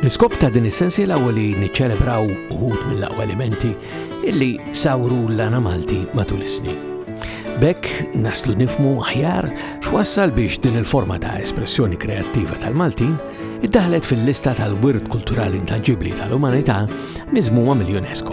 L-iskop ta' din is-sensiela huwa li niċċelebraw uħud mill-aqwa elementi illi sawru l-lana Malti matul is-snin. Bekk naslu nifmu aħjar x'wassal biex din il-forma ta' espressjoni kreattiva tal-Maltin iddaħlet fil-lista tal-wirt kulturali intanġibbli tal-umanità miżmuma mill-UNESCO.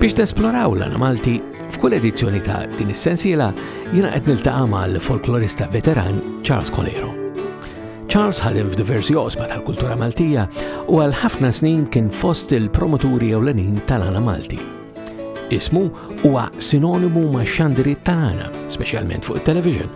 Biex nesploraw l Malti, f'kull edizzjoni ta' din is-sensiela jiena qed niltaqa' mal-folklorista veteran Charles Colero. Charles ħadem f'diversi osma tal-kultura Maltija u għal ħafna snin kien fost il-promoturi ewlenin tal-għana Malti. Ismu huwa sinonimu ma' xandiriet tal-għana, speċjalment fuq it-television,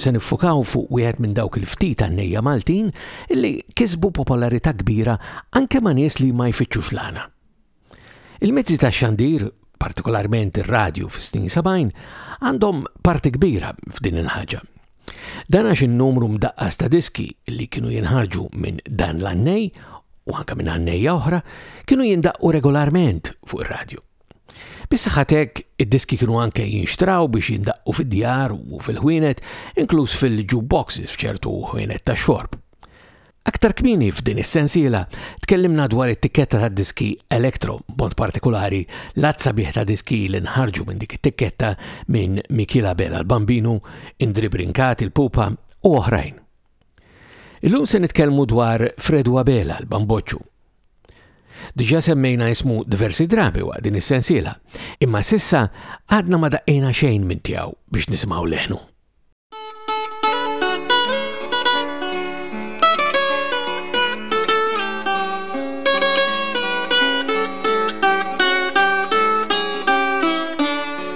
Se niffukaw fuq wieħed minn dawk il-ftit għannejja Maltin li kisbu popolarità kbira anke ma' nies li ma jfittxux l-għana. Il-mezzi ta' xandir, partikolarment ir-radju fis-snin 70, għandhom parti kbira f'din il-ħaġa. Dan għax in-numru mdaqqas ta' diski li kienu jinħarġu minn dan l-għannej u anke minn għannejja oħra kienu jindaqqu regolarment fuq ir-radju. Bis-saħħa hekk, id-diski kienu anke jinxtraw biex jindaqqu fid-djar u fil-ħwienet, inkluż fil-jukeboxes f'ċertu ħwienet ta' xorb. Aktar kmini f'din is-sensiela tkellimna dwar it-tikketta ta' diski elektro, bont partikolari l-azza bieħ ta' diski li nħarġu minn dik it-tikketta minn Mikila Bela l-Bambinu, Indri Brinkat il-Pupa u oħrajn. Illum se nitkellmu dwar Fredwa Bela l-Bamboċċu, Diġà semmejna ismu diversi drabi waqt din is-sensiela, imma s'issa għadna ma daqqejna xejn minn tiegħu biex nisimgħu leħnu.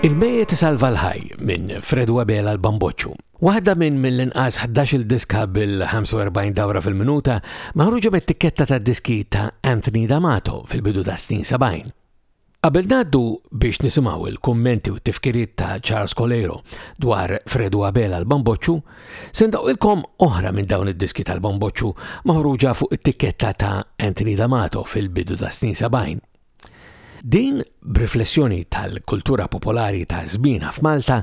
Il-mejjet salva l-ħaj minn Fred Webel għal bamboċu Waħda minn mill-inqas 11 diska bil-45 dawra fil-minuta maħruġu mit-tikketta ta' diski ta' Anthony D'Amato fil-bidu ta' snin 70. Qabel ngħaddu biex nisimgħu l-kummenti u t-tifkiriet ta' Charles Coleiro dwar Fredu Abela l-Bamboċċu, se ndaqilkom oħra minn dawn id-diski tal-Bamboċċu maħruġa fuq it-tikketta ta' Anthony D'Amato fil-bidu ta' snin 70. Din b'riflessjoni tal-kultura popolari ta' żmienha f'Malta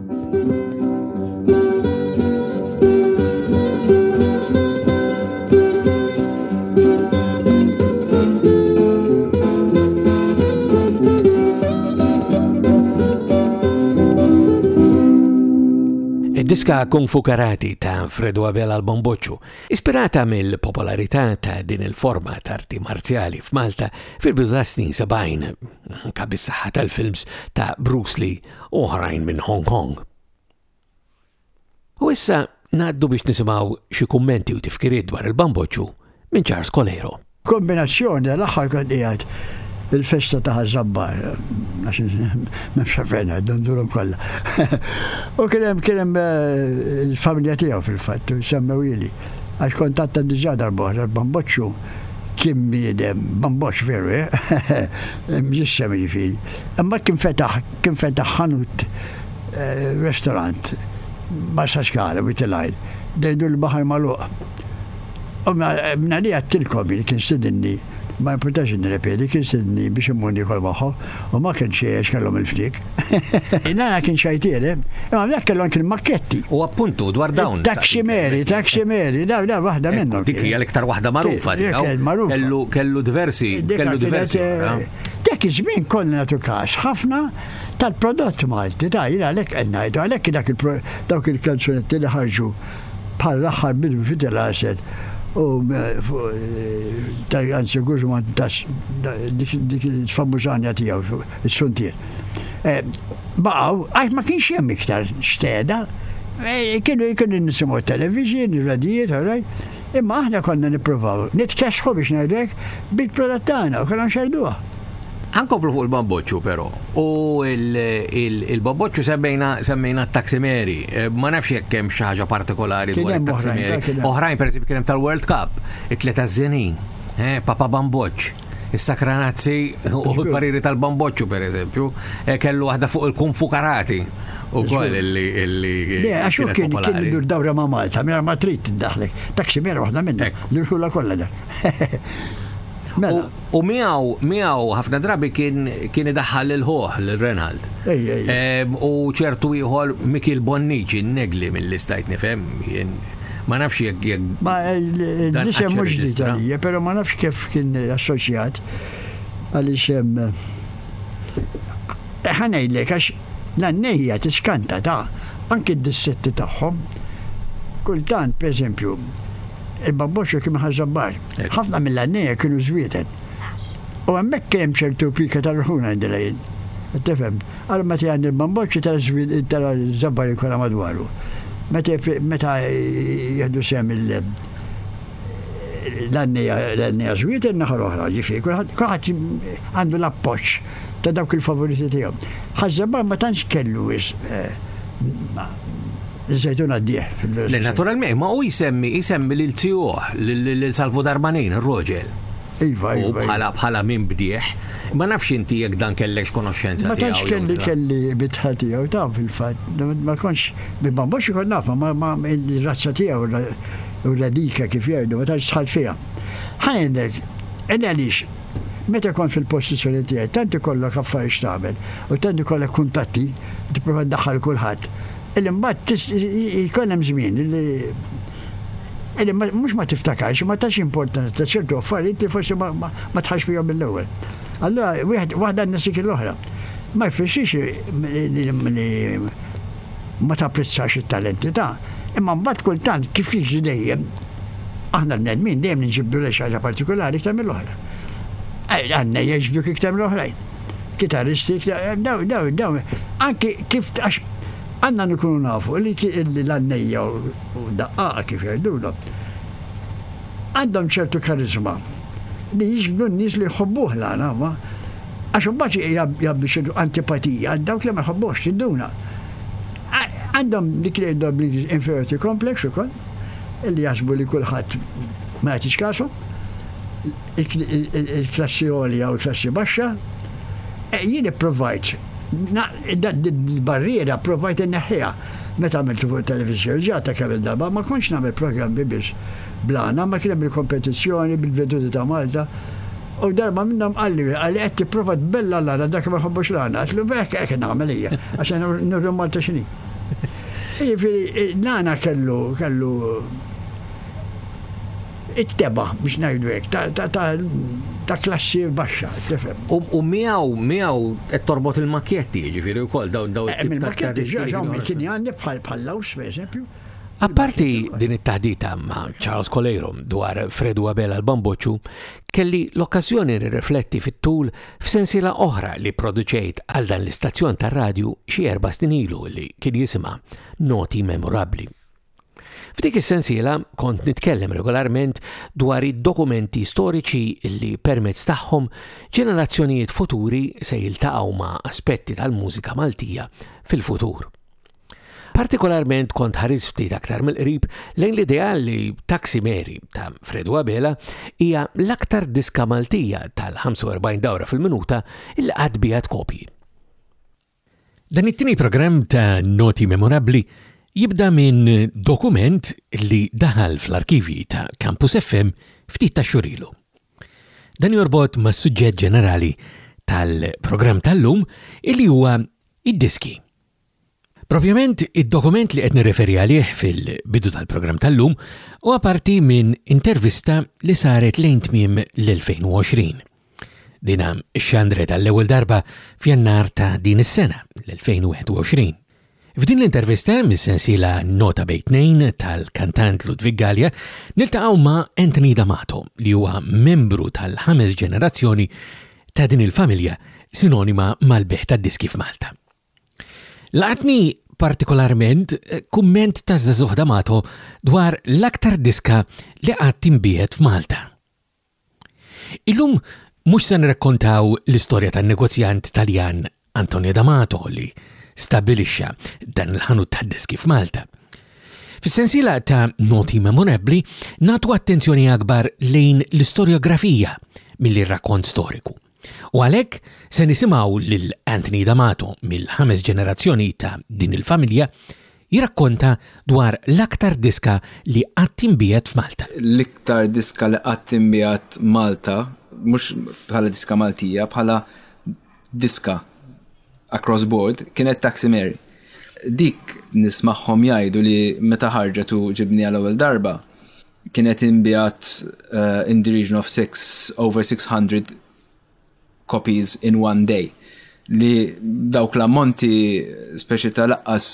diska Kung Fu Karate ta' Fredo Abela l-Bomboċu, ispirata mill-popolarità ta' din il-forma ta' arti marzjali f'Malta fil-bidu ta' snin 70, anka bis-saħħa tal-films ta' Bruce Lee u oħrajn minn Hong Kong. U issa ngħaddu biex nisimgħu xi kummenti u tifkiriet dwar il-bamboċċu minn Charles Coleiro. Kombinazzjoni l-aħħar kont qiegħed il-festa ta' ħażabbar, nafx fejn għaddhom durhom kollha. U kien hemm kien hemm eh, il-familja tiegħu fil-fatt, semmew ili. Għax kont tatta diġà darba oħra bamboċċu kien bniedem, bamboċċ veru, eh? mġissem jiġifieri. Imbagħad kien fetaħ kien fetaħ ħanut eh, restaurant ma saxkara bitilajl, dejdu l-baħar maluq. U minna li għattilkom li kien sidinni, ma importax nirrepeti, kien sidinni biex immuni kol maħħu, u ma kien xiex kellhom il-flik. Inana kien xajtiere, imma dak kellhom kien makketti. U appuntu dwar dawn. Taksimeri, taksimeri, da da waħda minnhom. Dik hija l-iktar waħda magħrufa tiegħu. Kellu kellu diversi, kellu diversi. Eh, Dak iż-żmien konna nagħtu kas ħafna tal-prodott Malti, ta' jiena għalhekk qed ngħidu, għalhekk dak il dawk il-kanzunetti li ħarġu bħal l-aħħar bidwi fit il-għasel u ta' anzi Guzman tas dik il-famużanja tiegħu is-suntier. Eh, baqgħu għax ma kienx hemm iktar xteda, eh, kienu kienu nisimgħu television, radijiet, Imma aħna konna nippruvaw nitkessħu biex ngħidlek bil-prodott tagħna u kellhom jxerrduha. Ħa nkomplu fuq il-bamboċċu però. U il-bamboċċu semmejna semmejna t-taksimeri. Eh, ma nafx jekk hemm xi ħaġa partikolari dwar it-taksimeri. Oħrajn pereżempju kien hemm tal-World Cup, it-tliet għażżenin, eh, Papa Bamboċċ. Is-sakranazzi u l-pariri tal-bamboċċu, per eżempju, eh, kellu waħda fuq il-kunfu karati. U koll illi. Le, għax u kien kien dur dawra ma' Malta, minn ma trid tiddaħlek. Taxi mera waħda minna, l-irħula kollha da. Mela. U miegħu miegħu ħafna drabi kien kien idaħħal lil ħoħ lil Renald. U ċertu ieħor Mikil Bonnici negli mill-istajt nifhem Ma nafx jekk jekk. Ma l-isem mhux diġalija, però ma nafx kif kien assoċjat għaliex hemm. Eh, ħanejlek għax l-għannejja tiskanta ta' anki d-dissetti tagħhom. Kultant, per eżempju, il-babboxu kien ħażabbar. Ħafna mill-għannejja kienu żwieten. U hemmhekk kien hemm ċertu pika tal-ħuna għandilajn. Tifhem? Ara meta jgħaddi l-bamboċċi tara żwil tara żabbarin kollha madwaru. Meta jifriq meta jieħdu sehem il l-għannija żwiet in-naħa l-oħra, ġifieri kulħadd kulħadd għandu l-appoġġ ta' dawk il-favoriti tiegħu. Ħaż-żabbar ma tantx kellu wis Iż-żejtun għaddieħ fil-verità. Naturalment, ma hu jsemmi, jsemmi lil tiegħu, lil Salvo Darmanin, ir-roġel. Iva, iva. U iva. bħala bħala min bdieħ. Ma nafx inti jekk dan kellekx konoxxenza tiegħu. Ma tantx kelli kelli bitħa tiegħu taf fil-fatt. Ma kontx ma mhux ikun nafa ma ma razza tiegħu u radika kif jgħidu ma tantx sħal fiha. Ħajnek, ed għaliex meta kont fil-postizzjoni tiegħi tant ikollok affarijiet x'tagħmel u tant ikollok kuntatti tipprova ddaħħal kulħadd. Il-imbagħad jkun hemm żmien li Edi, mhux ma tiftakarx, ma tax importanza ta' ċertu affarijiet li forsi ma tħax fihom mill-ewwel. Allura wieħed waħda nnessik l-oħra. Ma jfissirx li ma tapprezzax it-talenti ta', imma mbagħad kultant kif jiġri dejjem aħna l-bnedmin dejjem nġibdu lejn xi ħaġa partikulari iktar mill-oħra. Għandna jgħixbduk iktar mill-oħrajn. Kitarristi iktar, daw, daw, daw, anki kif għax għandna nkunu nafu li l-għannejja u d-daqqaqa kif jgħidulhom, għandhom ċertu kariżma li jiġbdu n-nies li jħobbuh l-għan Alla, għax imbagħad jgħaddu xi antipatija għal dawk li ma jħobbuhx, tidduna. Għandhom dik li jgħidulha bl-Ingliż inferiority complex ukoll, li jaħsbu li kulħadd ma jagħtix kasu, il-klassi għolja u l-klassi baxxa. E, jien ipprovajt, d-barriera provajt inneħħiha. Meta għamiltu fuq it-televiżjoni, ġie għadha kemm-il darba, ma kontx nagħmel programmi biss bl-għana, imma kien hemm il-kompetizzjoni bil-veduti ta' Malta, u darba minnhom qalli, qalli qed tipprova tbella' l-għana, dak li ma jħobbux l-għana. Għedtlu, hekk qed nagħmel hija, għax aħna nuru Malta x'inhi. Jiġifieri l-għana kellu, kellu. it-tebgħa, biex ngħidu hekk, ta' klassi baxxa, tifhem. U miegħu, miegħu qed torbot il-makjetti, jiġifieri wkoll dawn dawn eh, it-tip ta' diskriminazzjoni. Kien għandi bħal bħal laws, pereżempju. Apparti din it-taħdita ma' Charles Coleiro dwar Fredu Abel għal-Bamboċu, kelli l-okkażjoni nirrifletti fit-tul f'sensiela oħra li produċejt għal dan l-istazzjon tar-radju xi erba' snin ilu li kien jisimha Noti Memorabbli. F'dik is-sensiela kont nitkellem regolarment dwar id-dokumenti storiċi li permezz tagħhom ġenerazzjonijiet futuri se jiltaqgħu ma' aspetti tal-mużika Maltija fil-futur. Partikolarment kont ħaris ftit aktar mill-qrib lejn l-idea li Taxi Mary ta' Fredu Abela hija l-aktar diska Maltija tal-45 dawra fil-minuta il-qad biha tkopji. Dan it-tieni programm ta' Noti Memorabbli jibda minn dokument li daħal fl-arkivji ta' Campus FM ftit tax-xhur ilu. Dan jorbot mas-suġġett ġenerali tal-programm tal-lum illi huwa id-diski. Propjament, id-dokument li qed nirreferi għalih fil-bidu tal-programm tal-lum huwa parti minn intervista li saret lejn tmiem l-2020. Dina xandret għall-ewwel darba f'Jannar ta' din is-sena, l-2021. F'din l-intervista mis-sensiela Nota Bej Tnejn tal-kantant Ludwig Gallia niltaqgħu ma' Anthony D'Amato li huwa membru tal-ħames ġenerazzjoni ta' din il-familja sinonima mal-bejħ tad-diski f'Malta. Laqatni partikolarment kumment taż-żagħżugħ D'Amato dwar l-aktar diska li qatt inbiegħet f'Malta. Illum mhux se nrakkontaw l-istorja tan-negozjant Taljan Antonio D'Amato li stabbilixxa dan il-ħanut tad-diski f'Malta. Fis-sensiela ta' noti memorabbli nagħtu attenzjoni akbar lejn l-istorjografija milli r-rakkont storiku. U għalhekk se nisimgħu lil Anthony D'Amato mill-ħames ġenerazzjoni ta' din il-familja jirakkonta dwar l-aktar diska li qatt inbiegħet f'Malta. L-iktar diska li qatt inbiegħet Malta, mhux bħala diska Maltija, bħala diska across board kienet Taxi Mary. Dik nismagħhom jgħidu li meta ħarġet u ġibni għal ewwel darba, kienet inbijat uh, in the region of six, over 600 copies in one day. Li dawk l-ammonti speċi ta' laqqas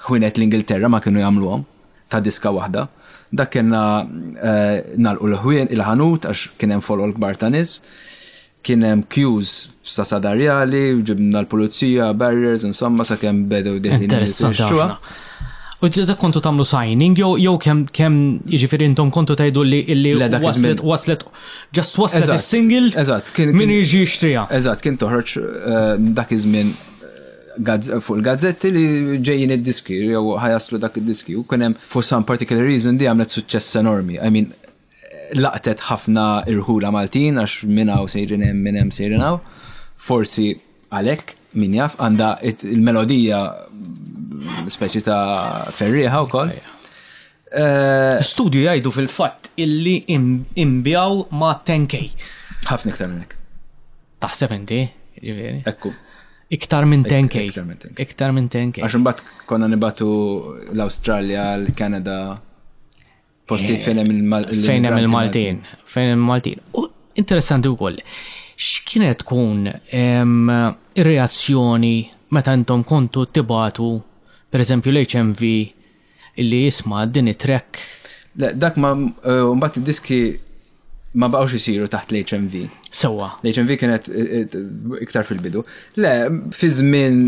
kienet l-Ingilterra ma kienu jagħmluhom ta' diska waħda. Dak kena uh, nalqu l-ħwien il-ħanut għax kien hemm folol kbar ta' nies. kien hemm kjuż sa sadarjali, ġibna l-pulizija, barriers, insomma sa kemm bedew deħin. Interessanti ħafna. U ġedek kontu tamlu signing, jew jew kem kem jiġifieri intom kontu tajdu li illi waslet waslet just waslet is-single. Eżatt, kien min jiġi jixtriha. Eżatt, kien toħroġ eh, dak iż-żmien eh, fuq il-gazzetti li ġejjin id-diski, jew ħajaslu dak id-diski. U kien hemm for some particular reason di għamlet suċċess enormi. I mean, laqtet ħafna irħula Maltin għax minn hawn sejrin hemm minn hemm sejrin hawn. Forsi għalhekk min jaf għandha il-melodija speċi ta' ferriħa wkoll. Eh, Studju jgħidu fil-fatt illi imbjaw ma' 10k. Ħafna iktar minn hekk. Taħseb inti, ġifieri. Ekku. Iktar minn 10k. Iktar minn 10k. Għax imbagħad konna nibatu l-Awstralja, l-Kanada. Postijiet fejn hemm il-Maltin. Fejn hemm il-Maltin. Fejn hemm il-Maltin. U interessanti wkoll, x'kienet tkun ir-reazzjoni meta intom kontu tibatu, per eżempju, l-HMV li jisma din it-trek? Dak ma eh, mbagħad id-diski ma baqgħux isiru taħt l-HMV. Sewwa. L-HMV kienet eh, eh, iktar fil-bidu. Le, fi żmien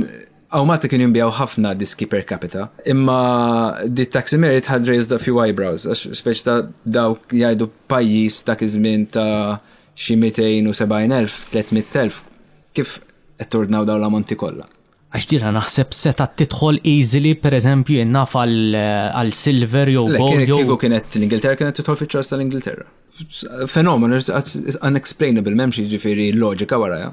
Hawn Malta kienu jinbiegħu ħafna diski per capita, imma di Taxi Merit had raised a few eyebrows, għax speċ ta' dawk jgħidu pajjiż dak iż-żmien ta' xi 270,000, 300,000, kif qed tordnaw dawn l-ammonti kollha? Għax dira naħseb seta tidħol easily per eżempju innaf għal silver jew gold. Kieku kienet l-Ingilterra kienet tidħol fiċ-ċors tal-Ingilterra. Fenomenu, unexplainable, memx ġifiri loġika waraja.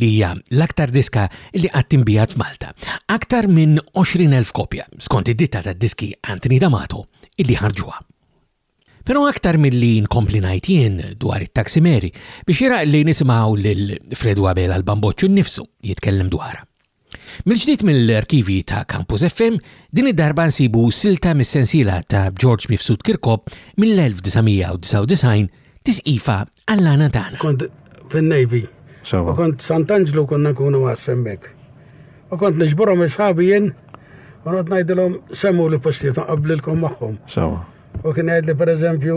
li hija l-aktar diska li qatt inbiegħet f'Malta, aktar minn 20,000 kopja, skont id-ditta tad-diski Anthony D'Amato illi ħarġuha. Però aktar milli nkompli ngħid jien dwar it-Taksimeri, biex jiraq li nisimgħu lil Fredu Abela l-Bamboċċu nnifsu jitkellem dwarha. Mill-ġdid mill-arkivji ta' Campus FM, din id-darba nsibu silta mis-sensiela ta' George Mifsud Kirkop mill-1999, Tisqifa għall-għana tagħna. Kont fin-Navy. U kont Sant'Anġlu konna nkunu għas hemmhekk. U kont niġborhom isħabi jien u ngħidilhom semmu li postijiet nqabblilkom magħhom. U kien jgħidli pereżempju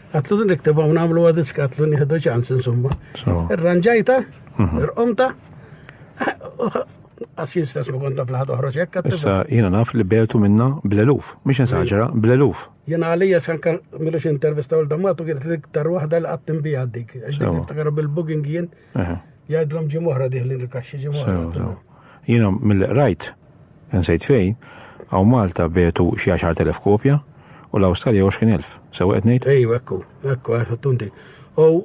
Għatlu din niktibha u nagħmlu għadis għatlu nieħdu ċans insumma. Irranġajta, mhm. irqomta, għas jistess ma konta fl-ħad uħroċ jekk. Issa jina naf li bertu minna bl-eluf, miex nsaġera, bl-eluf. Jina għalija san kan milux intervista u l-dammat u kienet l-iktar wahda li għattim bija dik. Għax dik niftakar bil-bugging jien Jgħidlhom ġim oħra diħli l-kaxxi ġim oħra. Jiena mill rajt, nsejt fejn, għaw Malta betu xi 10,000 kopja u l-Awstralja 20,000. Sew qed ngħid? Ejju, ekku, ekku, għax tundi. U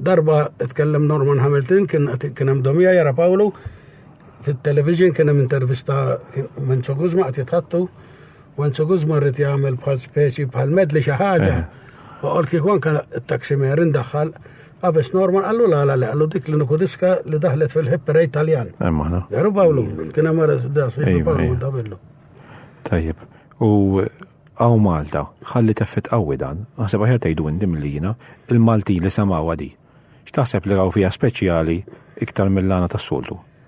darba tkellem Norman Hamilton kien kien hemm domija jara Pawlu fit-television kien hemm intervista Menzo Guzma qed jitħattu. Menzo Guzma rrid jagħmel bħal speċi bħal medli xi ħaġa. Eh. U qol kieku anke t-taxi merin daħħal Qabes Norman għallu l-għala li għallu dik l-uniku diska li daħlet fil-hipper Italjan. Emmana. Eh, Veru Pawlu, kien hemm għara s-sidda, Pawlu ta' billu. Tajjeb, u għaw Malta, ħalli teffet qawwi dan, għasib għajar tajdu indim millina, il-Maltin li samaw għadi. X'taħseb li għaw fija speċjali iktar mill-għana tas-soltu?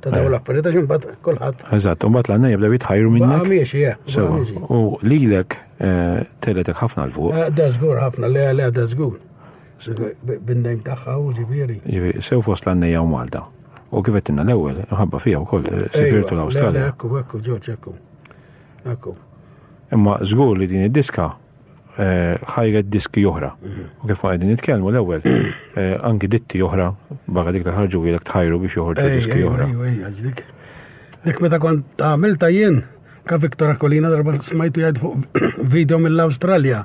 ta' dawn eh. l-affarijiet għax imbagħad kulħadd. Eżatt, imbagħad l-għandna jibdew jitħajru minnek. Ma' miex, eh, Sewa, u lilek eh, teletek ħafna l-fuq. Eh, da żgur ħafna, le le da żgur. Bin-dejn tagħha u ġifieri. Ġifieri, sew fost l-għannejja u Malta. U kif qed l-ewwel, ħabba fija wkoll sifirtu l-Awstralja. Ekku, ekku, ġoġ, ekku. Ekku. Imma żgur li din id-diska Eh, ħajret diski oħra. U kif ma għedin nitkellmu l-ewwel, eh, anki ditti oħra, barra dik taħarġu għilek tħajru biex joħorġu diski oħra. Dik meta kont għamilta jien, ka Viktor Akolina darba smajtu jgħid fuq video mill-Awstralja.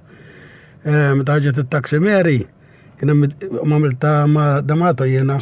Eh, meta ġiet it-taxi Mary, kien hemm għamilta ma' Damato jiena.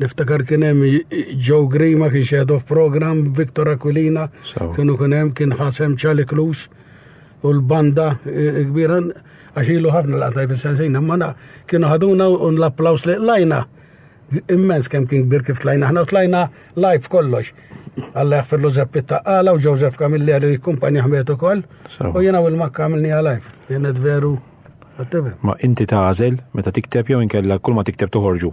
Niftakar kien hemm Joe Grima kien xeħed of program, Victor Aquilina, kienu kien hemm kien ħasem Charlie Cruz u l-banda e, e, kbira għax ilu ħafna l-għataj fil-sensin, imma kienu ħaduna u l-applaus li lajna immens kemm kien kbir kif tlajna ħna u tlajna live kollox. Alla jaffirlu Zeppi Taqqala u Joseph Camilleri li kumpanja ħmietu koll u jena u l-makka għamilni għalajf. Jenet veru Ma inti tażel meta tikteb jew inkella kull ma tikteb toħorġu.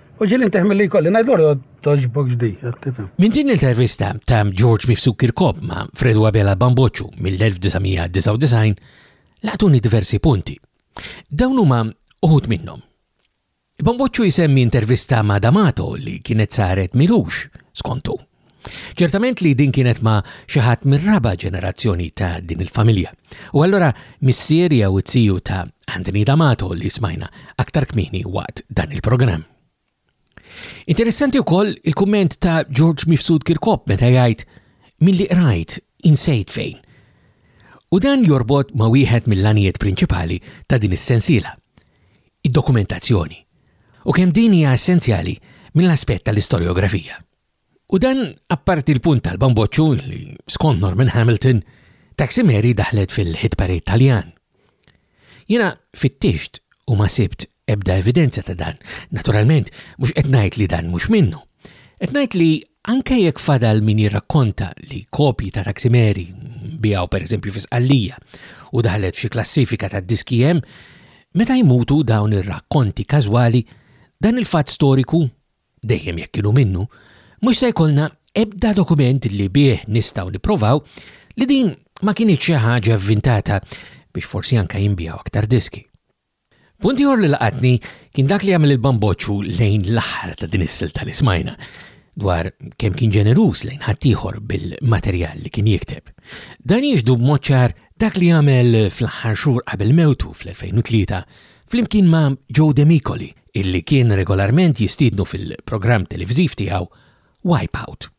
U ġil inteħ mill-li kolli, najd l toġbok ġdi, għattifem. Minn din l-intervista ta' George Mifsuk Kirkob ma' Fredu Abela Bamboċu mill-1999 laqtuni diversi punti. Dawn huma uħut minnhom. Bamboċu jisemmi intervista ma' Damato li kienet saret milux skontu. Ċertament li din kienet ma' xi ħadd mir-raba' ġenerazzjoni ta' din il-familja. U allura missier jew it-tiju ta' Anthony D'Amato li smajna aktar kmieni waqt dan il-programm. Interessanti wkoll il-kumment ta' George Mifsud Kirkop meta jgħid milli qrajt insejt fejn. U dan jorbot ma' wieħed mill-għanijiet prinċipali ta' din is-sensiela, id-dokumentazzjoni, u kemm din hija essenzjali mill-aspett tal-istorjografija. U dan apparti l-punt tal-bamboċċu li, skont Norman Hamilton, Taxi Mary daħlet fil-hit parade Taljan. Jiena fittixt u ma sibt ebda evidenza ta' dan. Naturalment, mhux qed ngħid li dan mhux minnu. Qed ngħid li anke jekk fadal min jirrakkonta li kopji ta' Taxi Mary bijaw pereżempju fi Sqallija u daħlet f'xi klassifika ta' diski hemm, meta jmutu dawn ir-rakkonti każwali, dan il-fatt storiku dejjem jekk kienu minnu, mhux se jkollna ebda dokument li bih nistgħu nipprovaw li din ma kinitx xi ħaġa vvintata biex forsi anke jinbiegħu aktar diski. Punt ieħor li laqatni kien dak li għamel il-bamboċċu lejn l-aħħar ta' din is-silta li smajna dwar kemm kien ġeneruż lejn ħaddieħor bil-materjal li kien jikteb. Dan jiġdu b'moċċar dak li għamel fl-aħħar xhur qabel mewtu fl-2003 flimkien ma' Joe Demicoli illi kien regolarment jistiednu fil-programm televżiv tiegħu Wipeout.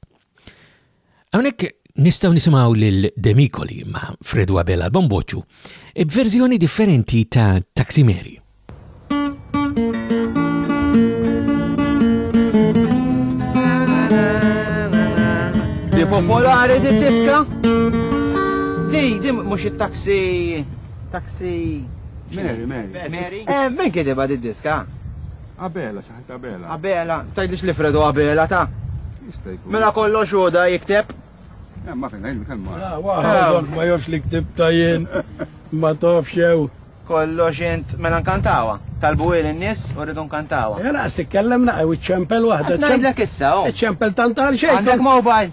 Hawnhekk nistgħu nisimgħu lil Demicoli ma' Fredu Abel Albomboċu b'verżjoni differenti ta' Taksimeri. Di popolari di diska? Di, di mhux it-taksi Taxi. Mary, Mary. Mary? Eh, min kidibha di diska? Abela, saħet Abela. Abela, tajdix li Fredo Abela ta' Jista' jkun. Mela kollox xoda jikteb. Eh, ma fejn għajn kelma. Ah, ah. Ma jofx li ktib tajjen, ma tofx jew. Kollox int mela nkantawa. Talbu il n-nis u rridu nkantawa. Jela, eh, si kellemna, u ċempel wahda. Najdlek issa, u. Oh. Ċempel tant għal xejn. Għandek mobile.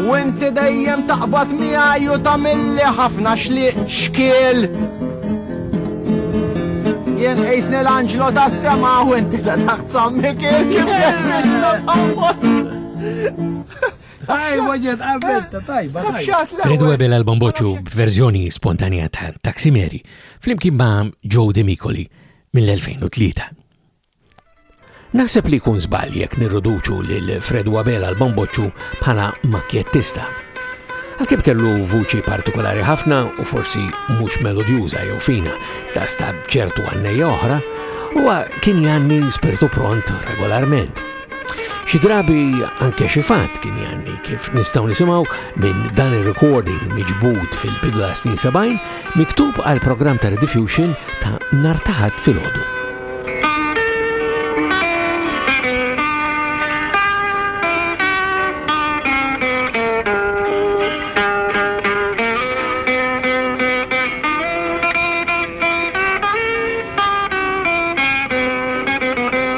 U inti dejjem taqbad miegħi u tagħmilli ħafna xliq xkiel. Jien qisni l-anġlo tas-sema u inti ta' taħt sammikil kif biex nafhomot. Tajba ġed għabetta, tajba. Fredu Ebel album boċu b'verżjoni spontanja ta' Taksimeri fl-imkien ma' Joe Demicoli mill-2003. Naħseb li jkun żball jekk nirruduċu lil Fred Wabela l-Bamboċċu bħala makjettista. Għalkemm kellu vuċi partikolari ħafna u forsi mhux melodjuża jew fina ta' stab ċertu għannejja oħra, huwa kien janni spirtu pront regolarment. Xi drabi anke xi fatt kien janni kif nistgħu nisimgħu minn dan ir-recording miġbud fil-bidla snin 70 miktub għal programm ta' Rediffusion ta' nar taħat filgħodu.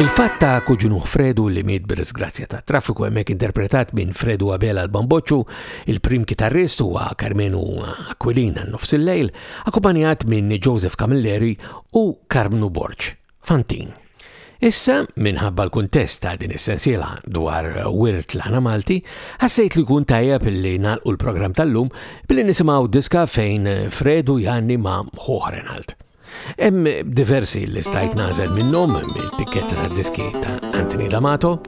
Il-fatt ta' kuġinuħ Fredu li miet bil-sgrazzja ta' traffiku hemmhekk interpretat minn Fredu Abela l-Bamboċċu, il-prim kitarrist huwa Karmenu Aquilina nofs il-lejl, akkumpanjat minn Joseph Camilleri u Karmnu Borg, Fantin. Issa, minħabba l-kuntest ta' din is-sensiela dwar wirt l-ħana Malti, ħassejt li jkun tajjeb li nagħlqu l-programm tal-lum billi nisimgħu diska fejn Fredu jgħanni ma' ħuħ Renald. Hemm diversi li stajt nażel minnhom mit-tikketta tad-diski ta' Anthony D'Amato,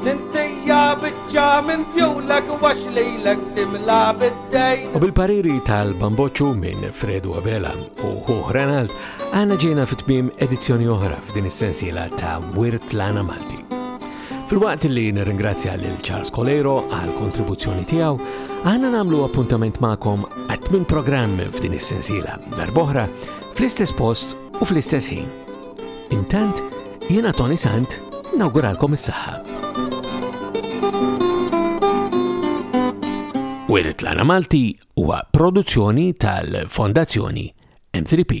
L-intija biċċa minn djulek għax lilek timla bid-dejn. U bil-pariri tal-Bamboċċu minn Fredu Abela u Ħuħ Ranald, għana ġejna fit-tmiem edizzjoni oħra f'din is-sensiela ta' Wirt Lana Malti. Fil-waqt li nirringrazzja lil Charles Coleiro għal kontribuzzjoni tiegħu, għana namlu appuntament magħkom għat-tmien programm f'din is-sensiela darboħra fl-istess post u fl-istess ħin. Intant, jiena Tony Sant nawguralkom is-saħħa. Wielet Lana Malti huwa produzzjoni tal-Fondazzjoni M3P.